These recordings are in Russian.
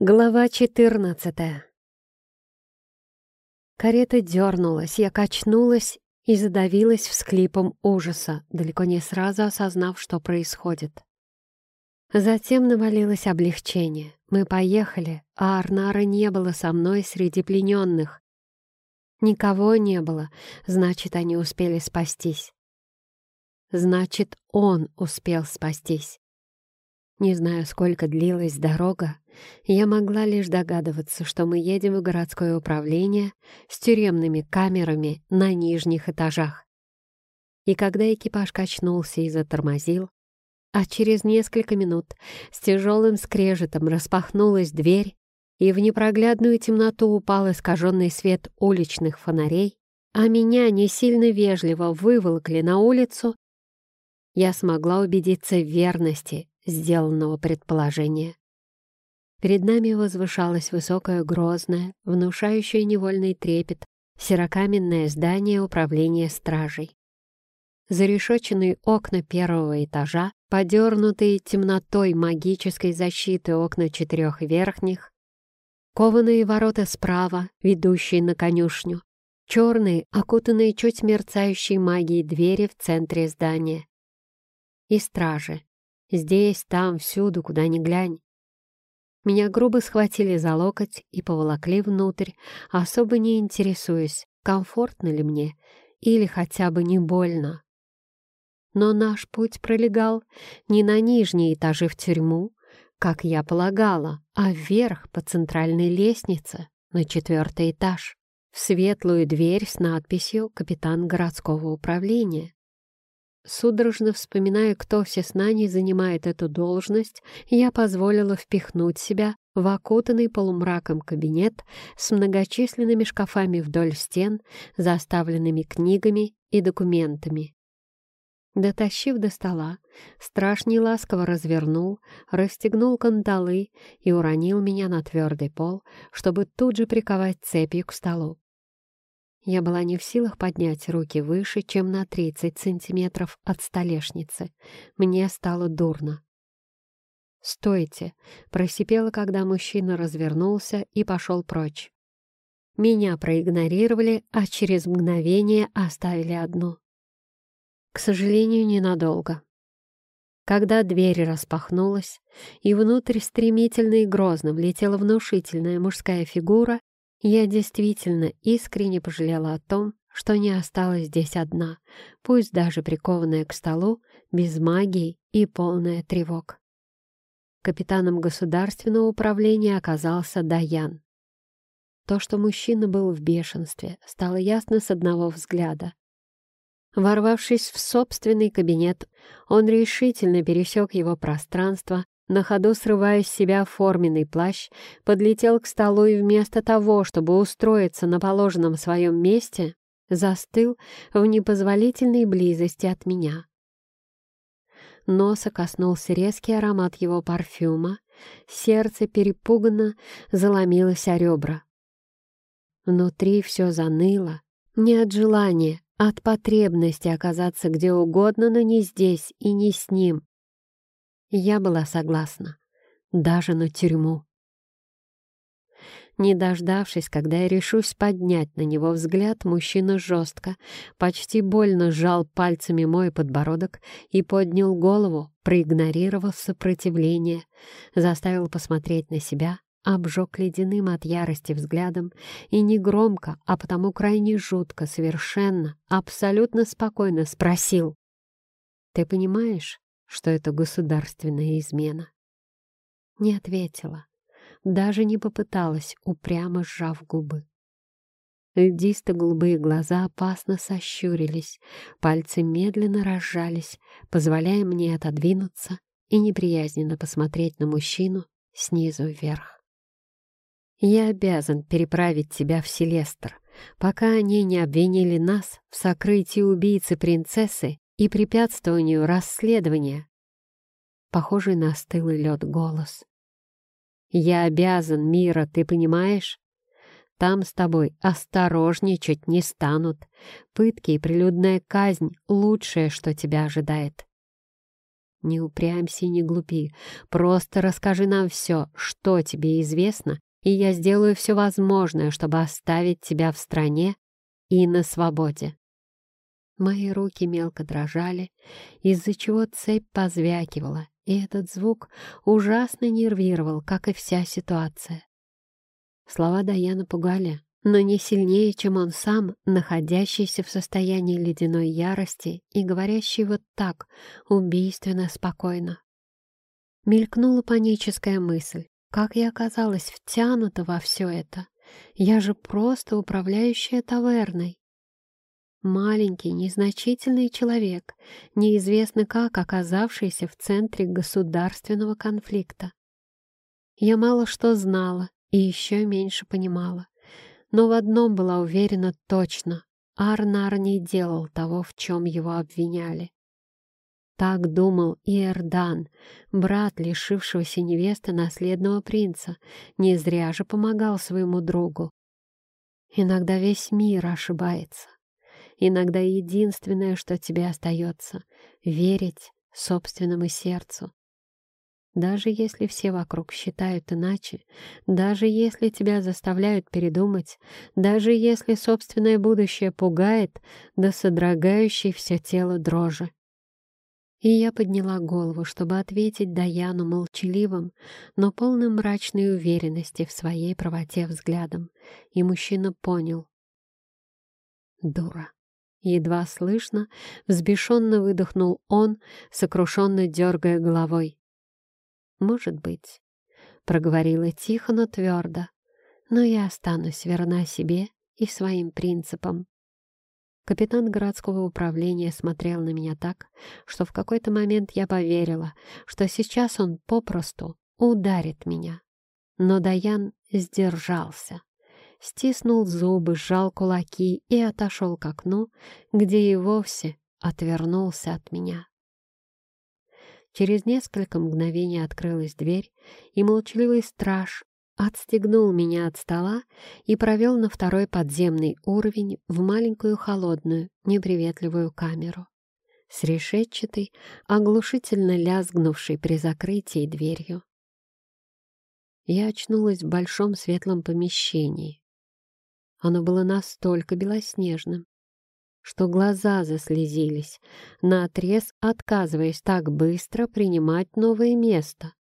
Глава четырнадцатая. Карета дернулась, я качнулась и задавилась всклипом ужаса, далеко не сразу осознав, что происходит. Затем навалилось облегчение. Мы поехали, а Арнара не было со мной среди плененных. Никого не было, значит, они успели спастись. Значит, он успел спастись. Не знаю, сколько длилась дорога, я могла лишь догадываться, что мы едем в городское управление с тюремными камерами на нижних этажах. И когда экипаж качнулся и затормозил, а через несколько минут с тяжелым скрежетом распахнулась дверь, и в непроглядную темноту упал искаженный свет уличных фонарей, а меня не сильно вежливо выволокли на улицу, я смогла убедиться в верности сделанного предположения. Перед нами возвышалось высокое, грозное, внушающее невольный трепет, серокаменное здание управления стражей. Зарешоченные окна первого этажа, подернутые темнотой магической защиты окна четырех верхних, кованые ворота справа, ведущие на конюшню, черные, окутанные чуть мерцающей магией двери в центре здания. И стражи, Здесь, там, всюду, куда ни глянь. Меня грубо схватили за локоть и поволокли внутрь, особо не интересуясь, комфортно ли мне или хотя бы не больно. Но наш путь пролегал не на нижние этажи в тюрьму, как я полагала, а вверх по центральной лестнице на четвертый этаж, в светлую дверь с надписью «Капитан городского управления». Судорожно вспоминая, кто все с Наней занимает эту должность, я позволила впихнуть себя в окутанный полумраком кабинет с многочисленными шкафами вдоль стен, заставленными книгами и документами. Дотащив до стола, страж ласково развернул, расстегнул кандалы и уронил меня на твердый пол, чтобы тут же приковать цепью к столу. Я была не в силах поднять руки выше, чем на 30 сантиметров от столешницы. Мне стало дурно. «Стойте!» — просипела, когда мужчина развернулся и пошел прочь. Меня проигнорировали, а через мгновение оставили одну. К сожалению, ненадолго. Когда дверь распахнулась, и внутрь стремительно и грозно влетела внушительная мужская фигура, я действительно искренне пожалела о том, что не осталась здесь одна, пусть даже прикованная к столу, без магии и полная тревог. Капитаном государственного управления оказался Даян. То, что мужчина был в бешенстве, стало ясно с одного взгляда. Ворвавшись в собственный кабинет, он решительно пересек его пространство, на ходу срывая с себя форменный плащ, подлетел к столу и вместо того, чтобы устроиться на положенном своем месте, застыл в непозволительной близости от меня. Носа коснулся резкий аромат его парфюма, сердце перепуганно заломилось о ребра. Внутри все заныло, не от желания, а от потребности оказаться где угодно, но не здесь и не с ним, я была согласна. Даже на тюрьму. Не дождавшись, когда я решусь поднять на него взгляд, мужчина жестко, почти больно сжал пальцами мой подбородок и поднял голову, проигнорировав сопротивление, заставил посмотреть на себя, обжег ледяным от ярости взглядом и не громко, а потому крайне жутко, совершенно, абсолютно спокойно спросил. «Ты понимаешь, что это государственная измена. Не ответила, даже не попыталась, упрямо сжав губы. Льдисто-голубые глаза опасно сощурились, пальцы медленно разжались, позволяя мне отодвинуться и неприязненно посмотреть на мужчину снизу вверх. «Я обязан переправить тебя в Селестр, пока они не обвинили нас в сокрытии убийцы принцессы и препятствованию расследования. Похожий на стылый лед голос. «Я обязан, Мира, ты понимаешь? Там с тобой осторожничать не станут. Пытки и прилюдная казнь — лучшее, что тебя ожидает. Не упрямься и не глупи. Просто расскажи нам все, что тебе известно, и я сделаю все возможное, чтобы оставить тебя в стране и на свободе. Мои руки мелко дрожали, из-за чего цепь позвякивала, и этот звук ужасно нервировал, как и вся ситуация. Слова Даяна пугали, но не сильнее, чем он сам, находящийся в состоянии ледяной ярости и говорящий вот так, убийственно спокойно. Мелькнула паническая мысль. Как я оказалась втянута во все это? Я же просто управляющая таверной. Маленький, незначительный человек, неизвестно как оказавшийся в центре государственного конфликта. Я мало что знала и еще меньше понимала но в одном была уверена точно. Арнар не делал того, в чем его обвиняли. Так думал и Эрдан, брат лишившегося невесты наследного принца, не зря же помогал своему другу. Иногда весь мир ошибается. Иногда единственное, что тебе остается — верить собственному сердцу. Даже если все вокруг считают иначе, даже если тебя заставляют передумать, даже если собственное будущее пугает до содрогающей все тело дрожи. И я подняла голову, чтобы ответить Даяну молчаливым, но полным мрачной уверенности в своей правоте взглядом. И мужчина понял. Дура. Едва слышно, взбешенно выдохнул он, сокрушенно дергая головой. «Может быть», — проговорила тихо, но твердо, «но я останусь верна себе и своим принципам». Капитан городского управления смотрел на меня так, что в какой-то момент я поверила, что сейчас он попросту ударит меня. Но Даян сдержался, стиснул зубы, сжал кулаки и отошел к окну, где и вовсе отвернулся от меня. Через несколько мгновений открылась дверь, и молчаливый страж отстегнул меня от стола и провел на второй подземный уровень в маленькую холодную, неприветливую камеру с решетчатой, оглушительно лязгнувшей при закрытии дверью. Я очнулась в большом светлом помещении. Оно было настолько белоснежным, что глаза заслезились, наотрез отказываясь так быстро принимать новое место.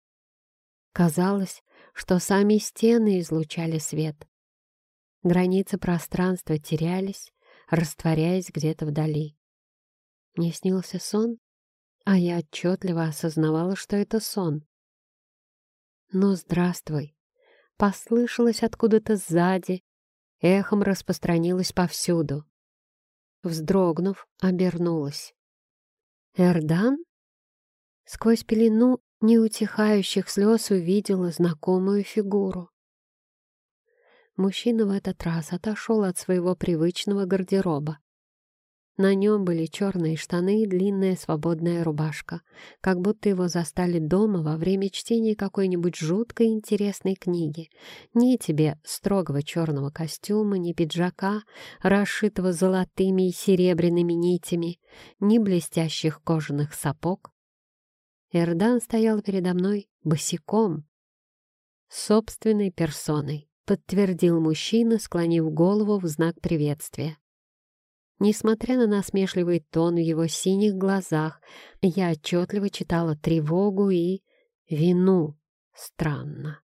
Казалось, что сами стены излучали свет. Границы пространства терялись, растворяясь где-то вдали. Мне снился сон, а я отчетливо осознавала, что это сон. «Ну, здравствуй!» Послышалось откуда-то сзади, эхом распространилось повсюду вздрогнув, обернулась. «Эрдан?» Сквозь пелену неутихающих слез увидела знакомую фигуру. Мужчина в этот раз отошел от своего привычного гардероба. На нем были черные штаны и длинная свободная рубашка, как будто его застали дома во время чтения какой-нибудь жуткой интересной книги. Ни тебе строгого черного костюма, ни пиджака, расшитого золотыми и серебряными нитями, ни блестящих кожаных сапог. Эрдан стоял передо мной босиком, собственной персоной, подтвердил мужчина, склонив голову в знак приветствия. Несмотря на насмешливый тон в его синих глазах, я отчетливо читала тревогу и вину. Странно.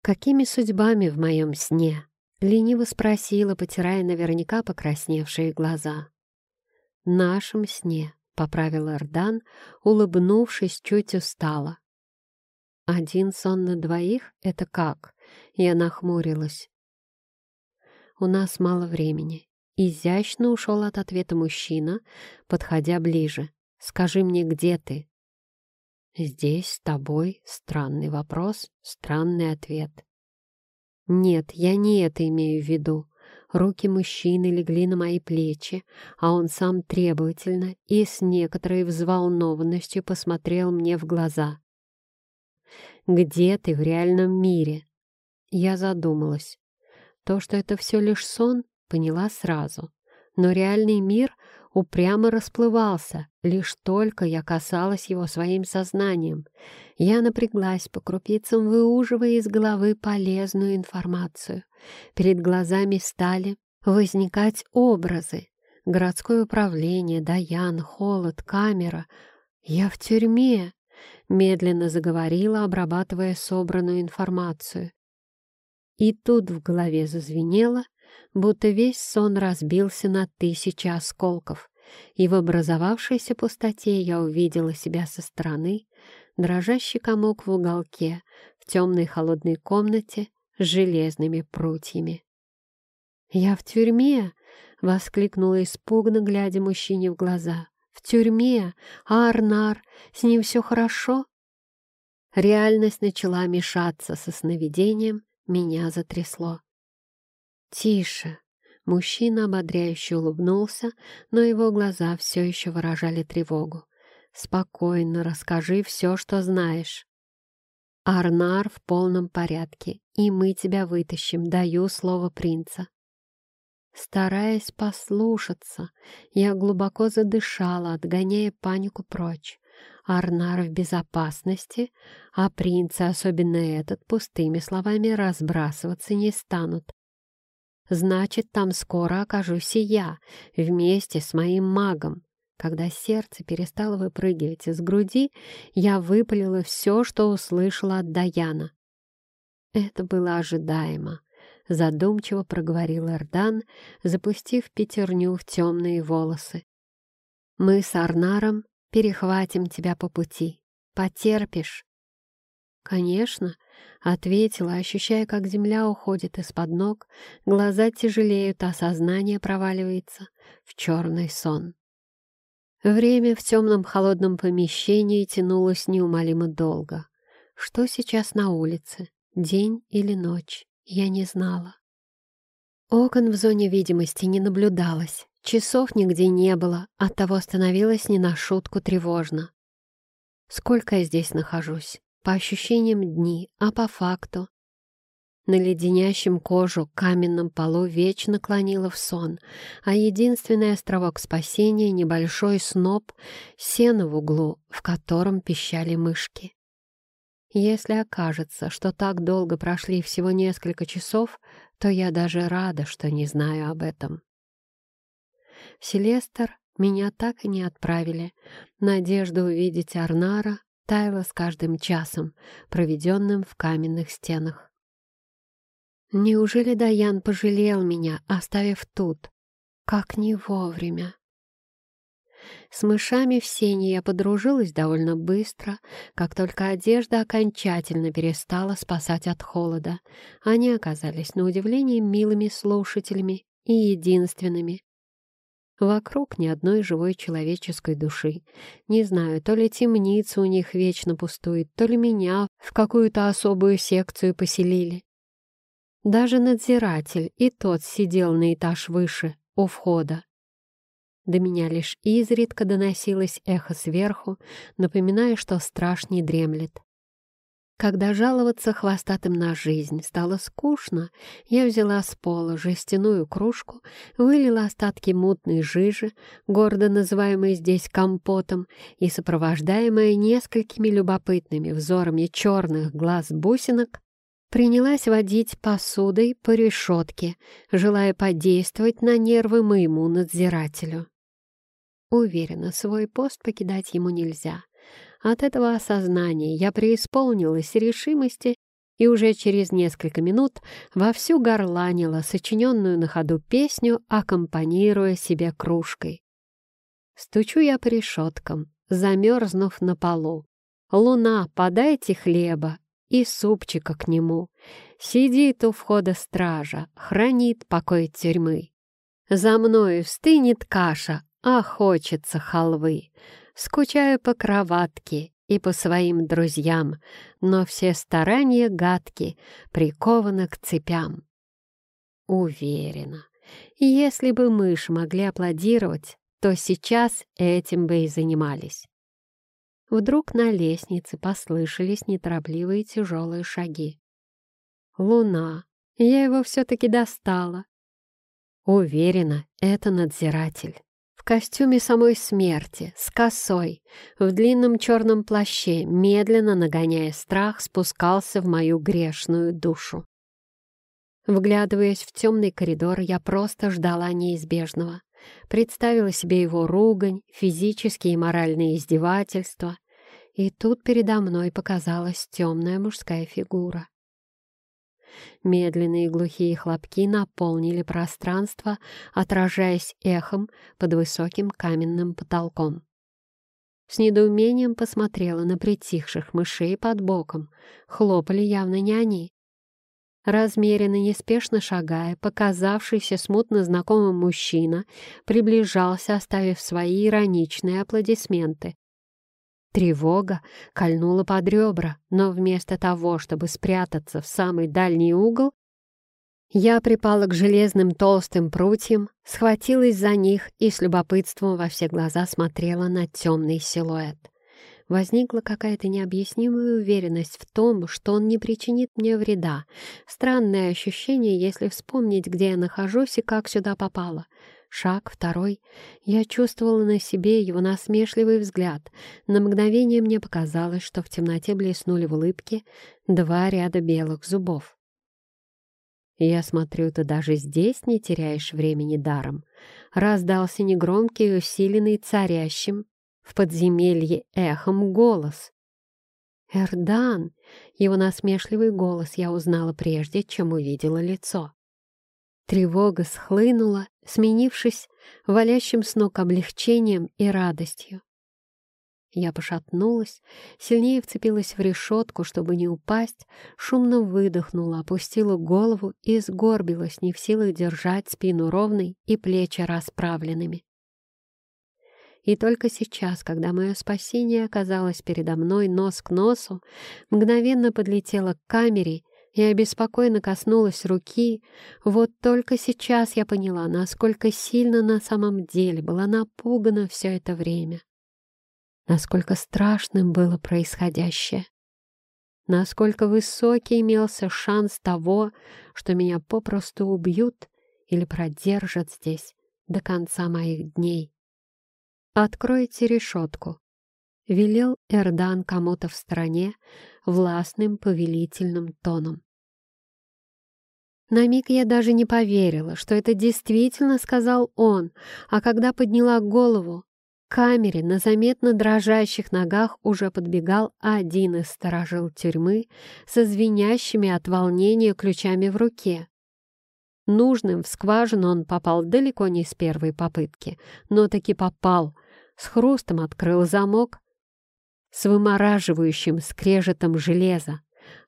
«Какими судьбами в моем сне?» — лениво спросила, потирая наверняка покрасневшие глаза. «Нашем сне», — поправил Эрдан, улыбнувшись чуть устало. «Один сон на двоих — это как?» — я нахмурилась. «У нас мало времени. Изящно ушел от ответа мужчина, подходя ближе. «Скажи мне, где ты?» «Здесь, с тобой. Странный вопрос, странный ответ». «Нет, я не это имею в виду. Руки мужчины легли на мои плечи, а он сам требовательно и с некоторой взволнованностью посмотрел мне в глаза. «Где ты в реальном мире?» Я задумалась. То, что это все лишь сон, поняла сразу. Но реальный мир упрямо расплывался, лишь только я касалась его своим сознанием. Я напряглась по крупицам, выуживая из головы полезную информацию. Перед глазами стали возникать образы. Городское управление, Даян, холод, камера. Я в тюрьме, медленно заговорила, обрабатывая собранную информацию. И тут в голове зазвенело, будто весь сон разбился на тысячи осколков, и в образовавшейся пустоте я увидела себя со стороны, дрожащий комок в уголке, в темной холодной комнате с железными прутьями. «Я в тюрьме!» — воскликнула испуганно, глядя мужчине в глаза. «В тюрьме! А Арнар? С ним все хорошо?» Реальность начала мешаться со сновидением, меня затрясло. «Тише!» Мужчина ободряюще улыбнулся, но его глаза все еще выражали тревогу. «Спокойно расскажи все, что знаешь». «Арнар в полном порядке, и мы тебя вытащим, даю слово принца». Стараясь послушаться, я глубоко задышала, отгоняя панику прочь. Арнар в безопасности, а принцы, особенно этот, пустыми словами разбрасываться не станут. Значит, там скоро окажусь и я, вместе с моим магом. Когда сердце перестало выпрыгивать из груди, я выпалила все, что услышала от Даяна. Это было ожидаемо. Задумчиво проговорил Эрдан, запустив пятерню в темные волосы. «Мы с Арнаром перехватим тебя по пути. Потерпишь?» «Конечно», — ответила, ощущая, как земля уходит из-под ног, глаза тяжелеют, а сознание проваливается в черный сон. Время в темном холодном помещении тянулось неумолимо долго. Что сейчас на улице? День или ночь? Я не знала. Окон в зоне видимости не наблюдалось. Часов нигде не было, оттого становилось не на шутку тревожно. Сколько я здесь нахожусь? По ощущениям дни, а по факту? На леденящем кожу каменном полу вечно клонило в сон, а единственный островок спасения — небольшой сноп сена в углу, в котором пищали мышки. Если окажется, что так долго прошли всего несколько часов, то я даже рада, что не знаю об этом. Селестер меня так и не отправили. Надежда увидеть Арнара таяла с каждым часом, проведенным в каменных стенах. Неужели Даян пожалел меня, оставив тут? Как не вовремя. С мышами в сене я подружилась довольно быстро, как только одежда окончательно перестала спасать от холода. Они оказались на удивление милыми слушателями и единственными, Вокруг ни одной живой человеческой души. Не знаю, то ли темница у них вечно пустует, то ли меня в какую-то особую секцию поселили. Даже надзиратель и тот сидел на этаж выше, у входа. До меня лишь изредка доносилось эхо сверху, напоминая, что страшней дремлет. Когда жаловаться хвостатым на жизнь стало скучно, я взяла с пола жестяную кружку, вылила остатки мутной жижи, гордо называемой здесь компотом, и, сопровождаемая несколькими любопытными взорами черных глаз-бусинок, принялась водить посудой по решетке, желая подействовать на нервы моему надзирателю. Уверена, свой пост покидать ему нельзя — от этого осознания я преисполнилась решимости и уже через несколько минут вовсю горланила сочиненную на ходу песню, аккомпанируя себе кружкой. Стучу я по решеткам, замерзнув на полу. «Луна, подайте хлеба и супчика к нему. Сидит у входа стража, хранит покой тюрьмы. За мною стынет каша, а хочется халвы. Скучаю по кроватке и по своим друзьям, но все старания гадки прикованы к цепям. Уверена, если бы мышь могли аплодировать, то сейчас этим бы и занимались. Вдруг на лестнице послышались неторопливые тяжелые шаги. Луна. Я его все-таки достала. Уверена, это надзиратель костюме самой смерти, с косой, в длинном черном плаще, медленно нагоняя страх, спускался в мою грешную душу. Вглядываясь в темный коридор, я просто ждала неизбежного. Представила себе его ругань, физические и моральные издевательства, и тут передо мной показалась темная мужская фигура. Медленные глухие хлопки наполнили пространство, отражаясь эхом под высоким каменным потолком. С недоумением посмотрела на притихших мышей под боком. Хлопали явно не они. Размеренно, неспешно шагая, показавшийся смутно знакомым мужчина приближался, оставив свои ироничные аплодисменты. Тревога кольнула под ребра, но вместо того, чтобы спрятаться в самый дальний угол, я припала к железным толстым прутьям, схватилась за них и с любопытством во все глаза смотрела на темный силуэт. Возникла какая-то необъяснимая уверенность в том, что он не причинит мне вреда. Странное ощущение, если вспомнить, где я нахожусь и как сюда попала. Шаг второй. Я чувствовала на себе его насмешливый взгляд. На мгновение мне показалось, что в темноте блеснули в улыбке два ряда белых зубов. «Я смотрю, ты даже здесь не теряешь времени даром», — раздался негромкий усиленный царящим в подземелье эхом голос. «Эрдан!» — его насмешливый голос я узнала прежде, чем увидела лицо. Тревога схлынула, сменившись валящим с ног облегчением и радостью. Я пошатнулась, сильнее вцепилась в решетку, чтобы не упасть, шумно выдохнула, опустила голову и сгорбилась, не в силах держать спину ровной и плечи расправленными. И только сейчас, когда мое спасение оказалось передо мной нос к носу, мгновенно подлетела к камере я обеспокоенно коснулась руки. Вот только сейчас я поняла, насколько сильно на самом деле была напугана все это время. Насколько страшным было происходящее. Насколько высокий имелся шанс того, что меня попросту убьют или продержат здесь до конца моих дней. «Откройте решетку», — велел Эрдан кому-то в стороне властным повелительным тоном. На миг я даже не поверила, что это действительно сказал он, а когда подняла голову, к камере на заметно дрожащих ногах уже подбегал один из сторожил тюрьмы со звенящими от волнения ключами в руке. Нужным в скважину он попал далеко не с первой попытки, но таки попал, с хрустом открыл замок, с вымораживающим скрежетом железа,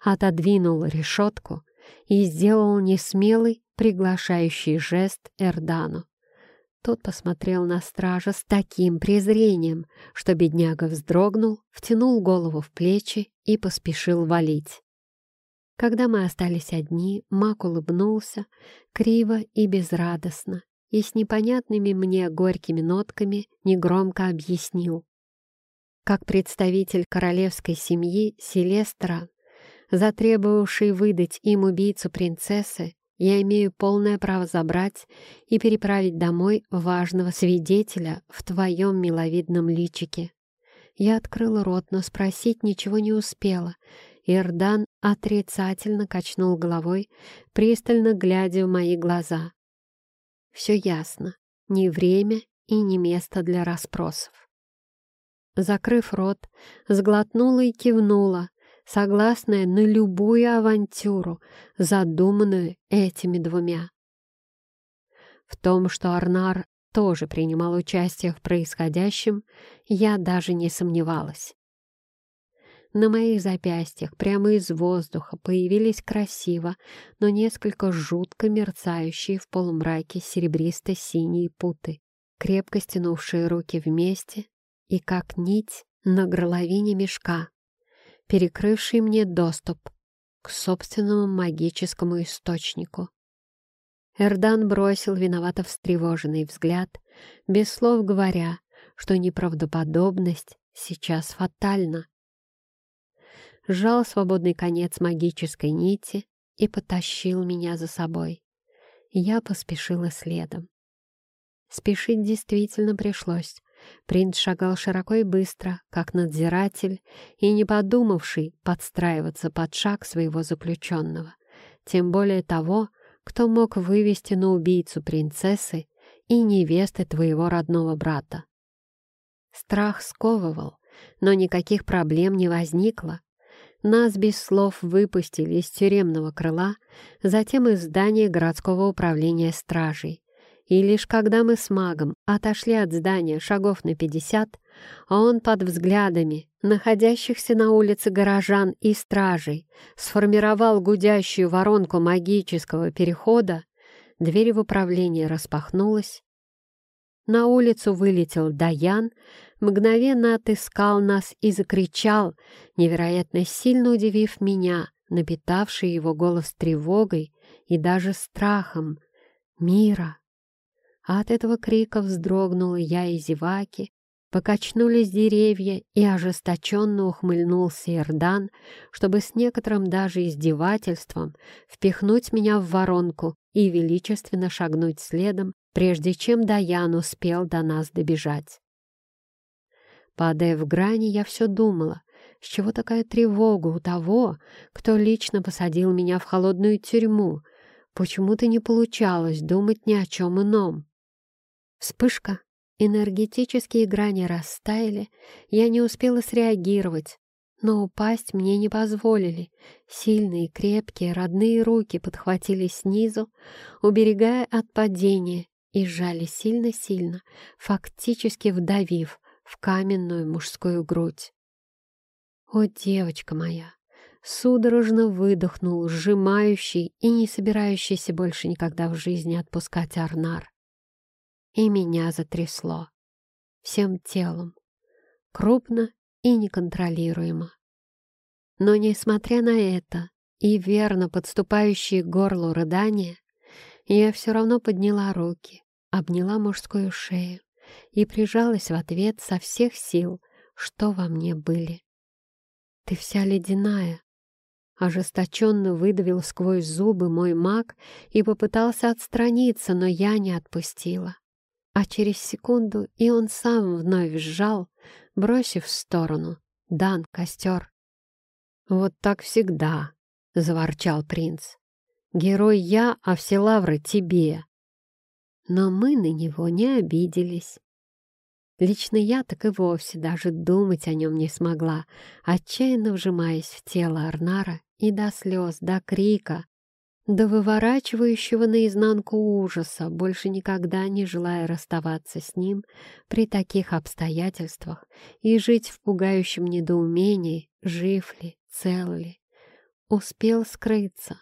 отодвинул решетку и сделал несмелый, приглашающий жест Эрдану. Тот посмотрел на стража с таким презрением, что бедняга вздрогнул, втянул голову в плечи и поспешил валить. Когда мы остались одни, Мак улыбнулся, криво и безрадостно, и с непонятными мне горькими нотками негромко объяснил. Как представитель королевской семьи Селестра затребовавший выдать им убийцу принцессы, я имею полное право забрать и переправить домой важного свидетеля в твоем миловидном личике. Я открыла рот, но спросить ничего не успела. Ирдан отрицательно качнул головой, пристально глядя в мои глаза. Все ясно. Ни время и ни место для расспросов. Закрыв рот, сглотнула и кивнула, согласная на любую авантюру, задуманную этими двумя. В том, что Арнар тоже принимал участие в происходящем, я даже не сомневалась. На моих запястьях прямо из воздуха появились красиво, но несколько жутко мерцающие в полумраке серебристо-синие путы, крепко стянувшие руки вместе и как нить на горловине мешка перекрывший мне доступ к собственному магическому источнику. Эрдан бросил виновато встревоженный взгляд, без слов говоря, что неправдоподобность сейчас фатальна. Сжал свободный конец магической нити и потащил меня за собой. Я поспешила следом. Спешить действительно пришлось. Принц шагал широко и быстро, как надзиратель, и не подумавший подстраиваться под шаг своего заключенного. Тем более того, кто мог вывести на убийцу принцессы и невесты твоего родного брата. Страх сковывал, но никаких проблем не возникло. Нас без слов выпустили из тюремного крыла, затем из здания городского управления стражей. И лишь когда мы с магом отошли от здания шагов на пятьдесят, он под взглядами находящихся на улице горожан и стражей сформировал гудящую воронку магического перехода, дверь в управление распахнулась. На улицу вылетел Даян, мгновенно отыскал нас и закричал, невероятно сильно удивив меня, напитавший его голос тревогой и даже страхом. «Мира!» А от этого крика вздрогнула я и зеваки, покачнулись деревья, и ожесточенно ухмыльнулся Ирдан, чтобы с некоторым даже издевательством впихнуть меня в воронку и величественно шагнуть следом, прежде чем Даян успел до нас добежать. Падая в грани, я все думала, с чего такая тревога у того, кто лично посадил меня в холодную тюрьму, почему-то не получалось думать ни о чем ином. Вспышка. Энергетические грани растаяли, я не успела среагировать, но упасть мне не позволили. Сильные, крепкие, родные руки подхватили снизу, уберегая от падения, и сжали сильно-сильно, фактически вдавив в каменную мужскую грудь. «О, девочка моя!» Судорожно выдохнул, сжимающий и не собирающийся больше никогда в жизни отпускать Арнар и меня затрясло. Всем телом. Крупно и неконтролируемо. Но, несмотря на это и верно подступающие к горлу рыдания, я все равно подняла руки, обняла мужскую шею и прижалась в ответ со всех сил, что во мне были. «Ты вся ледяная», Ожесточенно выдавил сквозь зубы мой маг и попытался отстраниться, но я не отпустила а через секунду и он сам вновь сжал, бросив в сторону. «Дан, костер!» «Вот так всегда!» — заворчал принц. «Герой я, а все лавры тебе!» Но мы на него не обиделись. Лично я так и вовсе даже думать о нем не смогла, отчаянно вжимаясь в тело Арнара и до слез, до крика, до выворачивающего наизнанку ужаса, больше никогда не желая расставаться с ним при таких обстоятельствах и жить в пугающем недоумении, жив ли, цел ли, успел скрыться.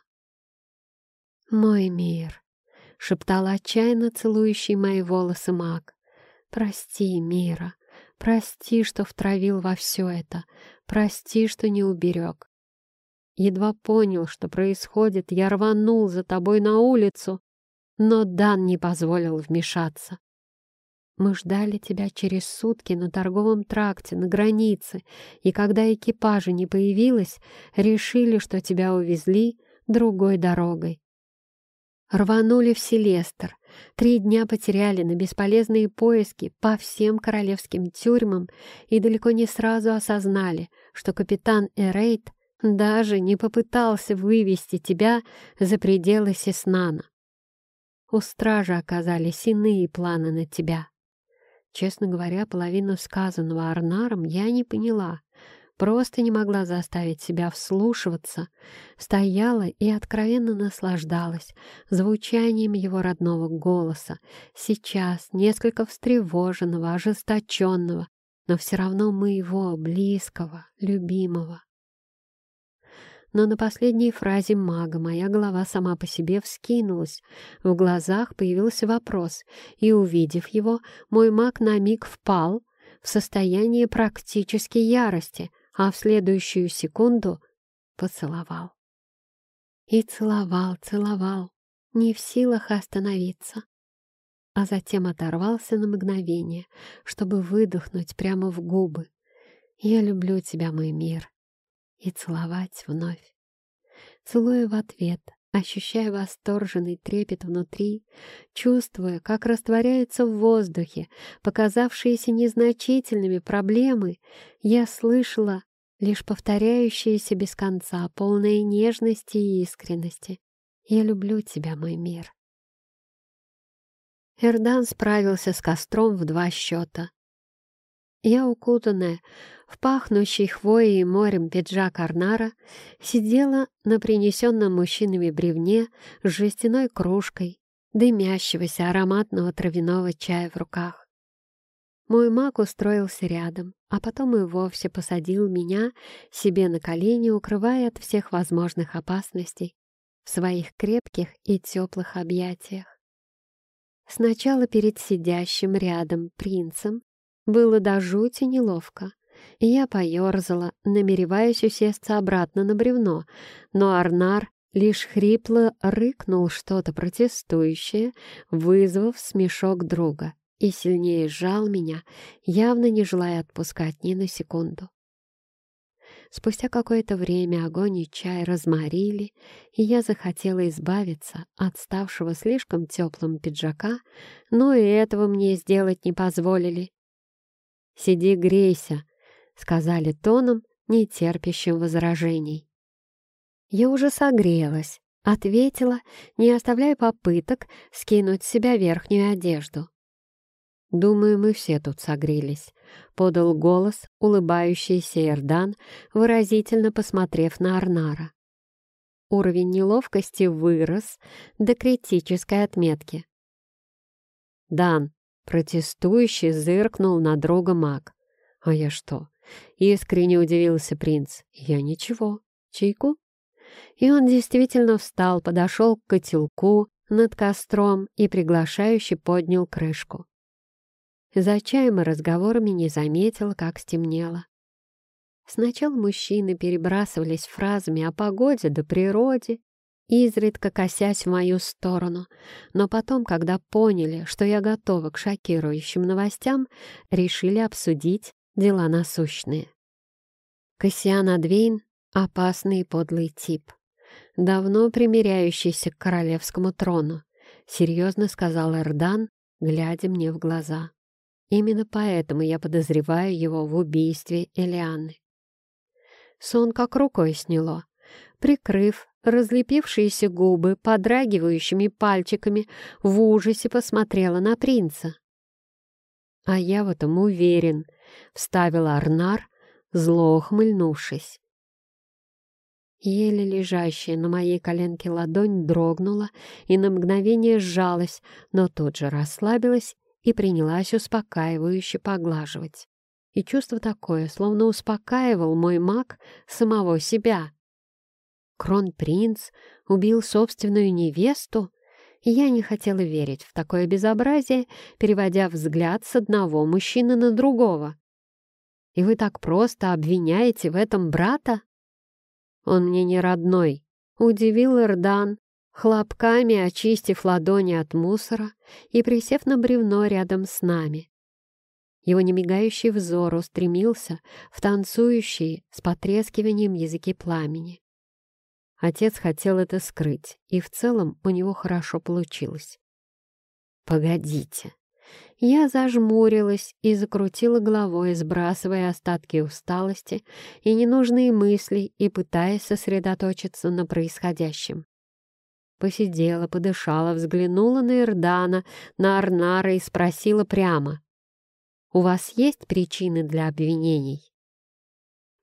«Мой мир», — шептал отчаянно целующий мои волосы маг, — «прости, мира, прости, что втравил во все это, прости, что не уберег, Едва понял, что происходит, я рванул за тобой на улицу, но Дан не позволил вмешаться. Мы ждали тебя через сутки на торговом тракте, на границе, и когда экипажа не появилось, решили, что тебя увезли другой дорогой. Рванули в Селестер, три дня потеряли на бесполезные поиски по всем королевским тюрьмам и далеко не сразу осознали, что капитан Эрейт даже не попытался вывести тебя за пределы Сеснана. У стражи оказались иные планы на тебя. Честно говоря, половину сказанного Арнаром я не поняла, просто не могла заставить себя вслушиваться, стояла и откровенно наслаждалась звучанием его родного голоса, сейчас несколько встревоженного, ожесточенного, но все равно моего, близкого, любимого но на последней фразе мага моя голова сама по себе вскинулась. В глазах появился вопрос, и, увидев его, мой маг на миг впал в состояние практически ярости, а в следующую секунду поцеловал. И целовал, целовал, не в силах остановиться. А затем оторвался на мгновение, чтобы выдохнуть прямо в губы. «Я люблю тебя, мой мир, и целовать вновь. Целуя в ответ, ощущая восторженный трепет внутри, чувствуя, как растворяются в воздухе показавшиеся незначительными проблемы, я слышала лишь повторяющиеся без конца, полные нежности и искренности. «Я люблю тебя, мой мир». Эрдан справился с костром в два счета. Я, укутанная в пахнущий хвоей и морем пиджак Арнара, сидела на принесенном мужчинами бревне с жестяной кружкой, дымящегося ароматного травяного чая в руках. Мой маг устроился рядом, а потом и вовсе посадил меня себе на колени, укрывая от всех возможных опасностей в своих крепких и теплых объятиях. Сначала перед сидящим рядом принцем было до жути неловко, я поерзала, намереваясь усесться обратно на бревно, но Арнар лишь хрипло рыкнул что-то протестующее, вызвав смешок друга, и сильнее сжал меня, явно не желая отпускать ни на секунду. Спустя какое-то время огонь и чай разморили, и я захотела избавиться от ставшего слишком теплым пиджака, но и этого мне сделать не позволили. «Сиди, грейся», — сказали тоном, не терпящим возражений. Я уже согрелась, ответила, не оставляя попыток скинуть с себя верхнюю одежду. «Думаю, мы все тут согрелись», — подал голос улыбающийся Эрдан, выразительно посмотрев на Арнара. Уровень неловкости вырос до критической отметки. «Дан», — протестующий зыркнул на друга маг. «А я что?» — искренне удивился принц. «Я ничего. Чайку?» И он действительно встал, подошел к котелку над костром и приглашающе поднял крышку. За чаем и разговорами не заметила, как стемнело. Сначала мужчины перебрасывались фразами о погоде да природе, изредка косясь в мою сторону, но потом, когда поняли, что я готова к шокирующим новостям, решили обсудить дела насущные. Кассиан Адвейн — опасный и подлый тип, давно примиряющийся к королевскому трону, серьезно сказал Эрдан, глядя мне в глаза. Именно поэтому я подозреваю его в убийстве Элианы. Сон как рукой сняло. Прикрыв разлепившиеся губы подрагивающими пальчиками, в ужасе посмотрела на принца. «А я в этом уверен», — вставил Арнар, зло ухмыльнувшись. Еле лежащая на моей коленке ладонь дрогнула и на мгновение сжалась, но тут же расслабилась и принялась успокаивающе поглаживать. И чувство такое, словно успокаивал мой маг самого себя. Кронпринц убил собственную невесту, я не хотела верить в такое безобразие, переводя взгляд с одного мужчины на другого. «И вы так просто обвиняете в этом брата?» «Он мне не родной», — удивил Эрдан, хлопками очистив ладони от мусора и присев на бревно рядом с нами. Его немигающий взор устремился в танцующие с потрескиванием языки пламени. Отец хотел это скрыть, и в целом у него хорошо получилось. «Погодите!» Я зажмурилась и закрутила головой, сбрасывая остатки усталости и ненужные мысли и пытаясь сосредоточиться на происходящем. Посидела, подышала, взглянула на Ирдана, на Арнара и спросила прямо. «У вас есть причины для обвинений?»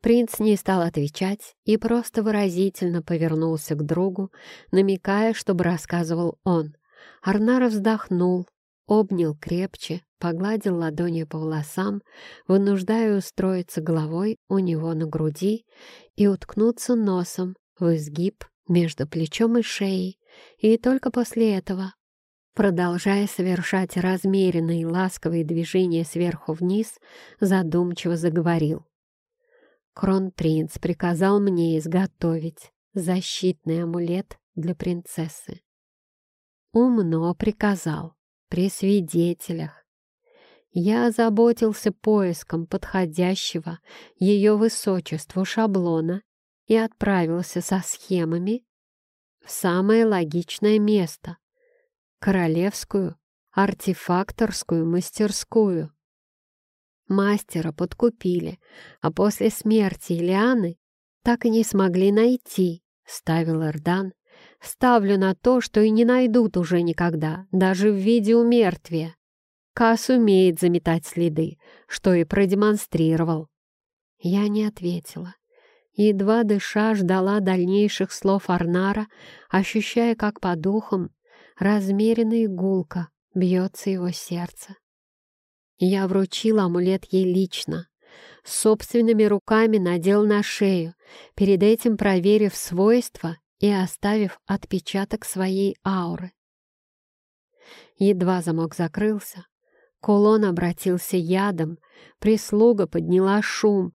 Принц не стал отвечать и просто выразительно повернулся к другу, намекая, чтобы рассказывал он. Арнара вздохнул, обнял крепче, погладил ладонью по волосам, вынуждая устроиться головой у него на груди и уткнуться носом в изгиб между плечом и шеей, и только после этого, продолжая совершать размеренные ласковые движения сверху вниз, задумчиво заговорил. Кронпринц приказал мне изготовить защитный амулет для принцессы. Умно приказал, при свидетелях. Я озаботился поиском подходящего ее высочеству шаблона и отправился со схемами в самое логичное место — королевскую артефакторскую мастерскую. Мастера подкупили, а после смерти Ильяны так и не смогли найти, — ставил Эрдан. Ставлю на то, что и не найдут уже никогда, даже в виде умертвия. Кас умеет заметать следы, что и продемонстрировал. Я не ответила. Едва дыша ждала дальнейших слов Арнара, ощущая, как по духам размеренная гулка бьется его сердце. Я вручила амулет ей лично, собственными руками надел на шею, перед этим проверив свойства и оставив отпечаток своей ауры. Едва замок закрылся, кулон обратился ядом, прислуга подняла шум.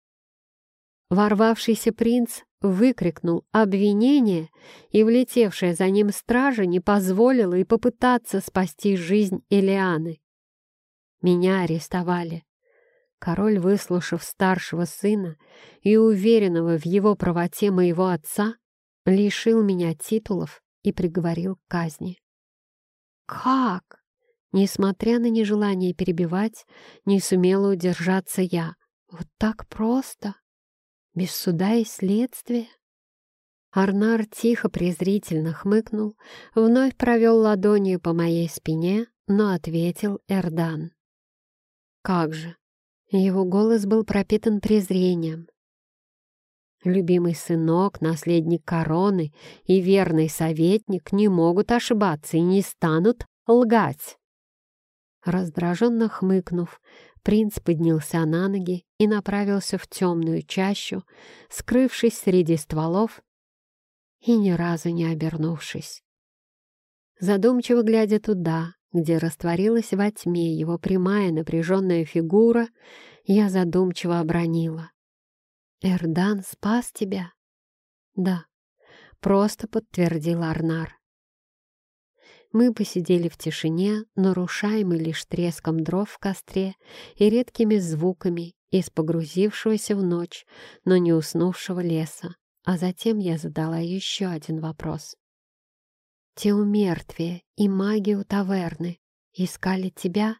Ворвавшийся принц выкрикнул обвинение, и влетевшая за ним стража не позволила и попытаться спасти жизнь Элианы. Меня арестовали. Король, выслушав старшего сына и уверенного в его правоте моего отца, лишил меня титулов и приговорил к казни. «Как?» Несмотря на нежелание перебивать, не сумела удержаться я. «Вот так просто?» Без суда и следствия? Арнар тихо презрительно хмыкнул, вновь провел ладонью по моей спине, но ответил Эрдан. «Как же!» Его голос был пропитан презрением. Любимый сынок, наследник короны и верный советник не могут ошибаться и не станут лгать. Раздраженно хмыкнув, Принц поднялся на ноги и направился в темную чащу, скрывшись среди стволов и ни разу не обернувшись. Задумчиво глядя туда, где растворилась во тьме его прямая напряженная фигура, я задумчиво обронила. «Эрдан спас тебя?» «Да», — просто подтвердил Арнар. Мы посидели в тишине, нарушаемой лишь треском дров в костре и редкими звуками из погрузившегося в ночь, но не уснувшего леса. А затем я задала еще один вопрос. «Те умертвия и маги у таверны искали тебя?»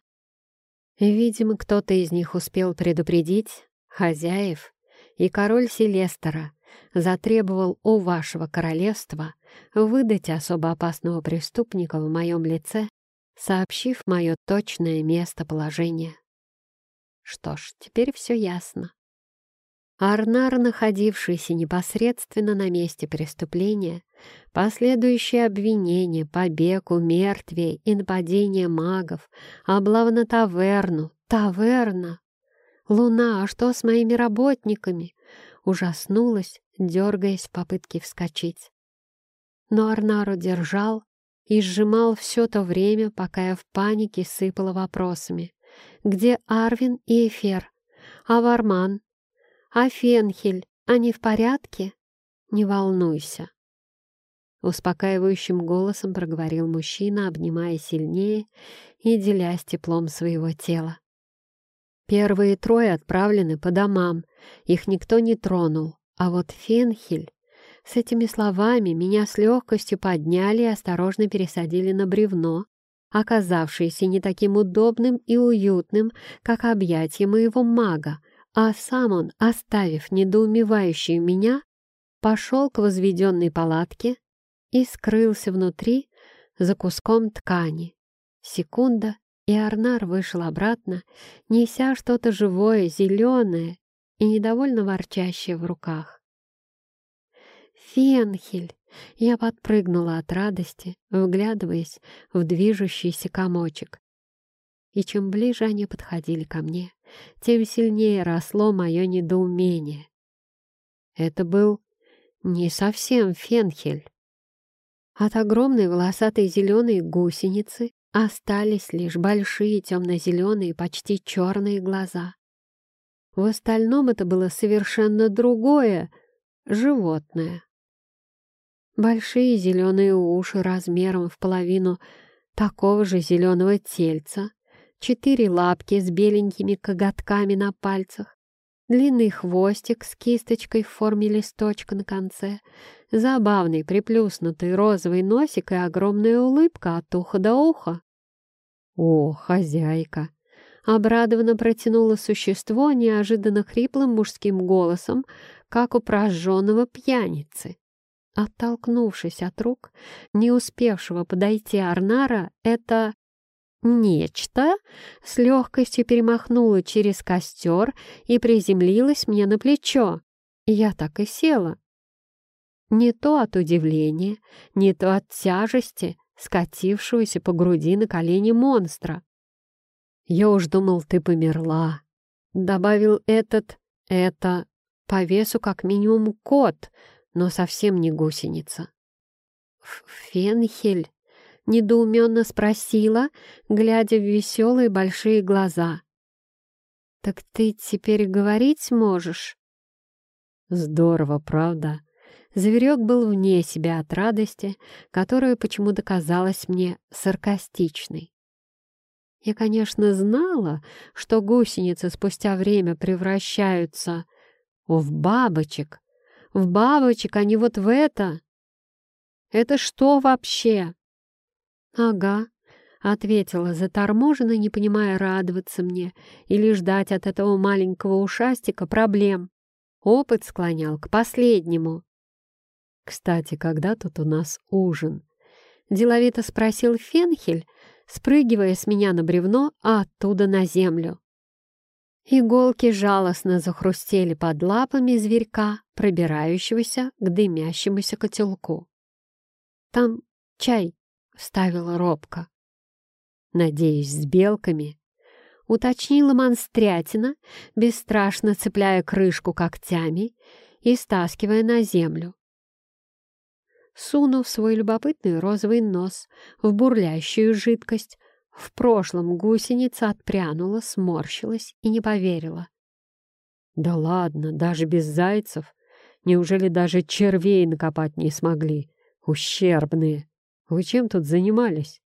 Видимо, кто-то из них успел предупредить хозяев и король Селестера затребовал у вашего королевства выдать особо опасного преступника в моем лице, сообщив мое точное местоположение. Что ж, теперь все ясно. Арнар, находившийся непосредственно на месте преступления, последующие обвинения, побег, умертвие и нападение магов, облава на таверну, таверна. Луна, а что с моими работниками? Ужаснулась, дергаясь в попытке вскочить. Но Арнару держал и сжимал все то время, пока я в панике сыпала вопросами. «Где Арвин и Эфер? А Варман? А Фенхель? Они в порядке?» «Не волнуйся». Успокаивающим голосом проговорил мужчина, обнимая сильнее и делясь теплом своего тела. Первые трое отправлены по домам, их никто не тронул. А вот Фенхель... С этими словами меня с легкостью подняли и осторожно пересадили на бревно, оказавшееся не таким удобным и уютным, как объятие моего мага, а сам он, оставив недоумевающую меня, пошел к возведенной палатке и скрылся внутри за куском ткани. Секунда, и Арнар вышел обратно, неся что-то живое, зеленое и недовольно ворчащее в руках. «Фенхель!» Я подпрыгнула от радости, вглядываясь в движущийся комочек. И чем ближе они подходили ко мне, тем сильнее росло мое недоумение. Это был не совсем фенхель. От огромной волосатой зеленой гусеницы остались лишь большие темно-зеленые, почти черные глаза. В остальном это было совершенно другое животное. Большие зеленые уши размером в половину такого же зеленого тельца, четыре лапки с беленькими коготками на пальцах, длинный хвостик с кисточкой в форме листочка на конце, забавный приплюснутый розовый носик и огромная улыбка от уха до уха. «О, хозяйка!» — обрадованно протянуло существо неожиданно хриплым мужским голосом, как у прожженного пьяницы. Оттолкнувшись от рук, не успевшего подойти Арнара, это нечто с легкостью перемахнуло через костер и приземлилось мне на плечо. Я так и села. Не то от удивления, не то от тяжести, скатившуюся по груди на колени монстра. «Я уж думал, ты померла», — добавил этот, это, по весу как минимум кот, но совсем не гусеница. «Фенхель?» — недоуменно спросила, глядя в веселые большие глаза. «Так ты теперь говорить можешь?» «Здорово, правда?» Зверек был вне себя от радости, которая почему-то казалась мне саркастичной. Я, конечно, знала, что гусеницы спустя время превращаются в бабочек. В бабочек, а не вот в это. Это что вообще? Ага, ответила заторможенно, не понимая, радоваться мне или ждать от этого маленького ушастика проблем. Опыт склонял к последнему. «Кстати, когда тут у нас ужин?» — деловито спросил Фенхель, спрыгивая с меня на бревно, а оттуда на землю. Иголки жалостно захрустели под лапами зверька, пробирающегося к дымящемуся котелку. «Там чай», — вставила робко. «Надеюсь, с белками?» — уточнила монстрятина, бесстрашно цепляя крышку когтями и стаскивая на землю сунув свой любопытный розовый нос в бурлящую жидкость. В прошлом гусеница отпрянула, сморщилась и не поверила. «Да ладно, даже без зайцев? Неужели даже червей накопать не смогли? Ущербные! Вы чем тут занимались?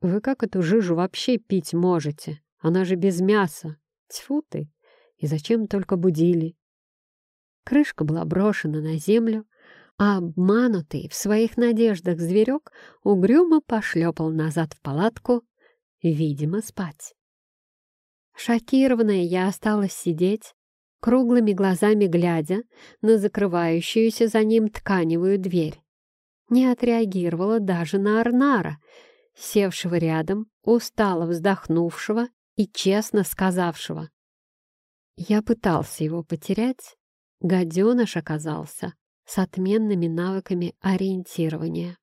Вы как эту жижу вообще пить можете? Она же без мяса! Тьфу ты! И зачем только будили?» Крышка была брошена на землю, а обманутый в своих надеждах зверек угрюмо пошлепал назад в палатку, видимо, спать. Шокированная я осталась сидеть, круглыми глазами глядя на закрывающуюся за ним тканевую дверь. Не отреагировала даже на Арнара, севшего рядом, устало вздохнувшего и честно сказавшего. Я пытался его потерять, гаденыш оказался с отменными навыками ориентирования.